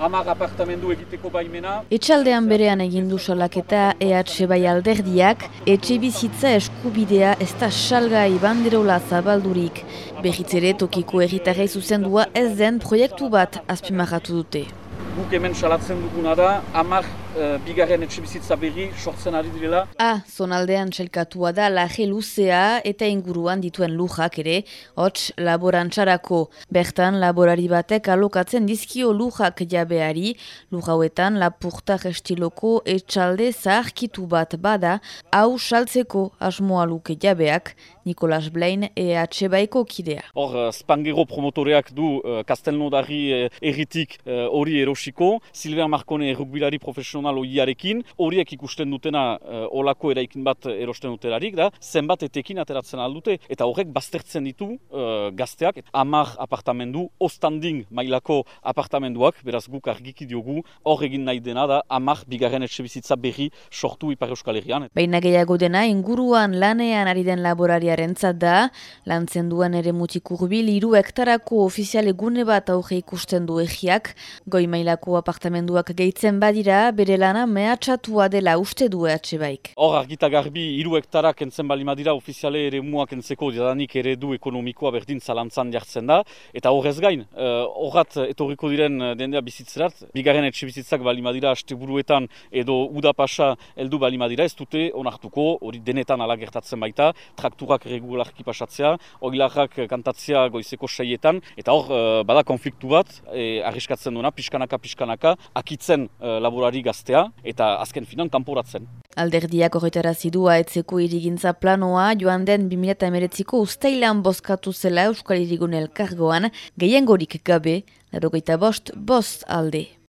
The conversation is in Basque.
Amar apartamendu egiteko baimena. Etxaldean berean egin du salaketa EH bai alderdiak, etxe bizitza eskubidea ez da salgai banderola zabaldurik. Behitzere tokiko erritarrei zuzendua ez den proiektu bat azpimarratu dute. Guk hemen salatzen duguna da, amar uh, bigarren etxe bizitza berri sortzen ari direla. Ah, zonaldean txelkatua da laje luzea eta inguruan dituen lujak ere, hots laborantxarako. Bertan, laborari batek alokatzen dizkio lujak jabeari, lujauetan lapurta gestiloko etxalde zaharkitu bat bada, hau saltzeko asmoa luke jabeak, Nikolas Blain EH baiko kidea. Hor, uh, Spangero promotoreak du uh, Kastelnodari uh, erritik hori uh, erosiko, Silver Marcone rugbilari profesional oiarekin, horiek ikusten dutena uh, olako eraikin bat erosten dutelarik, da, zenbat etekin ateratzen aldute, eta horrek baztertzen ditu uh, gazteak, amar apartamendu, ostanding mailako apartamenduak, beraz guk argiki diogu, hor egin nahi dena da, amar bigarren etxe bizitza berri sortu Ipar Euskal Herrian. Baina gehiago dena, inguruan lanean ari den laborari familiarentzat da, lantzen duen ere mutik urbil, iru hektarako ofiziale gune bat auge ikusten du egiak, goi mailako apartamenduak gehitzen badira, bere lana mehatxatua dela uste du ehatxe baik. Hor argita garbi, iru hektarak entzen bali madira ofiziale ere muak entzeko diadanik ere du ekonomikoa berdin zalantzan jartzen da, eta horrez gain, uh, horrat etorriko diren eh, dendea bizitzerat, bigarren etxe bizitzak bali madira haste buruetan edo udapasa heldu bali madira, ez dute onartuko, hori denetan ala gertatzen baita, trakturak regularki pasatzea, ogilarrak kantatzea goizeko seietan, eta hor, uh, bada konfliktu bat, e, arriskatzen duena, pixkanaka, pixkanaka, akitzen uh, laborari gaztea, eta azken finan, kanporatzen. Alderdiak horretara zidua etzeko irigintza planoa, joan den 2008ko usteilan bozkatu zela Euskal Irigun elkargoan, gehiengorik gabe, larogeita bost, bost alde.